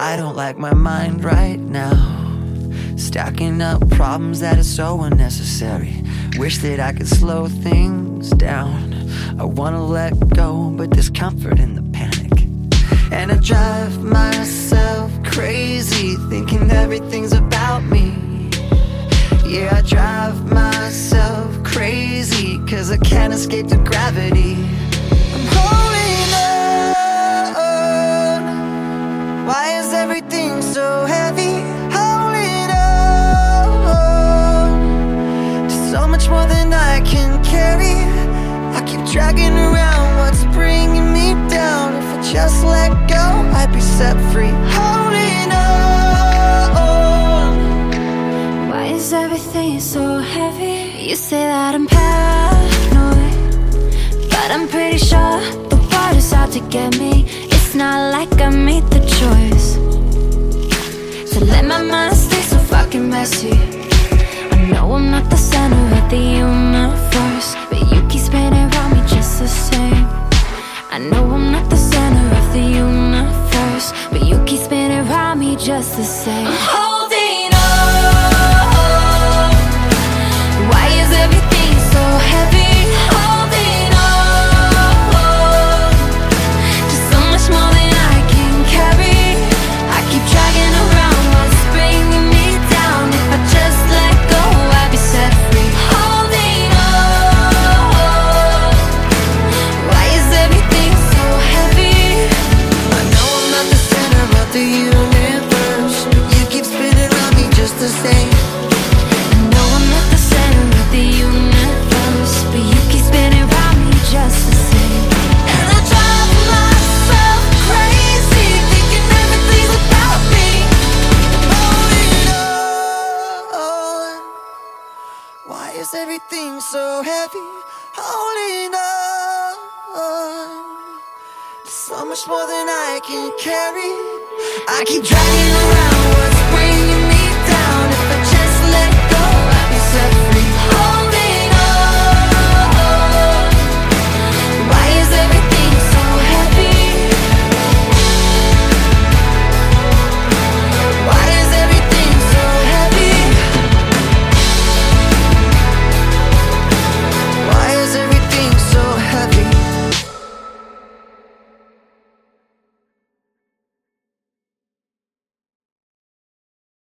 I don't like my mind right now. Stacking up problems that are so unnecessary. Wish that I could slow things down. I wanna let go, but there's comfort in the panic. And I drive myself crazy, thinking everything's about me. Yeah, I drive myself crazy, cause I can't escape the gravity. Around what's bringing me down. If I just let go, I'd be set free. Holding on. Why is everything so heavy? You say that I'm paranoid, but I'm pretty sure the is out to get me. It's not like I made the choice to let my mind stay so fucking messy. I know I'm not the center of the universe, the universe, but you keep spinning around me just the same. Oh, the universe, you keep me just the same. No, I'm not the center of the universe, but you keep spinning around me just the same. And I drive myself crazy, thinking everything's about me. Why is everything so heavy? Holding on. So much more than I can carry. I keep dragging around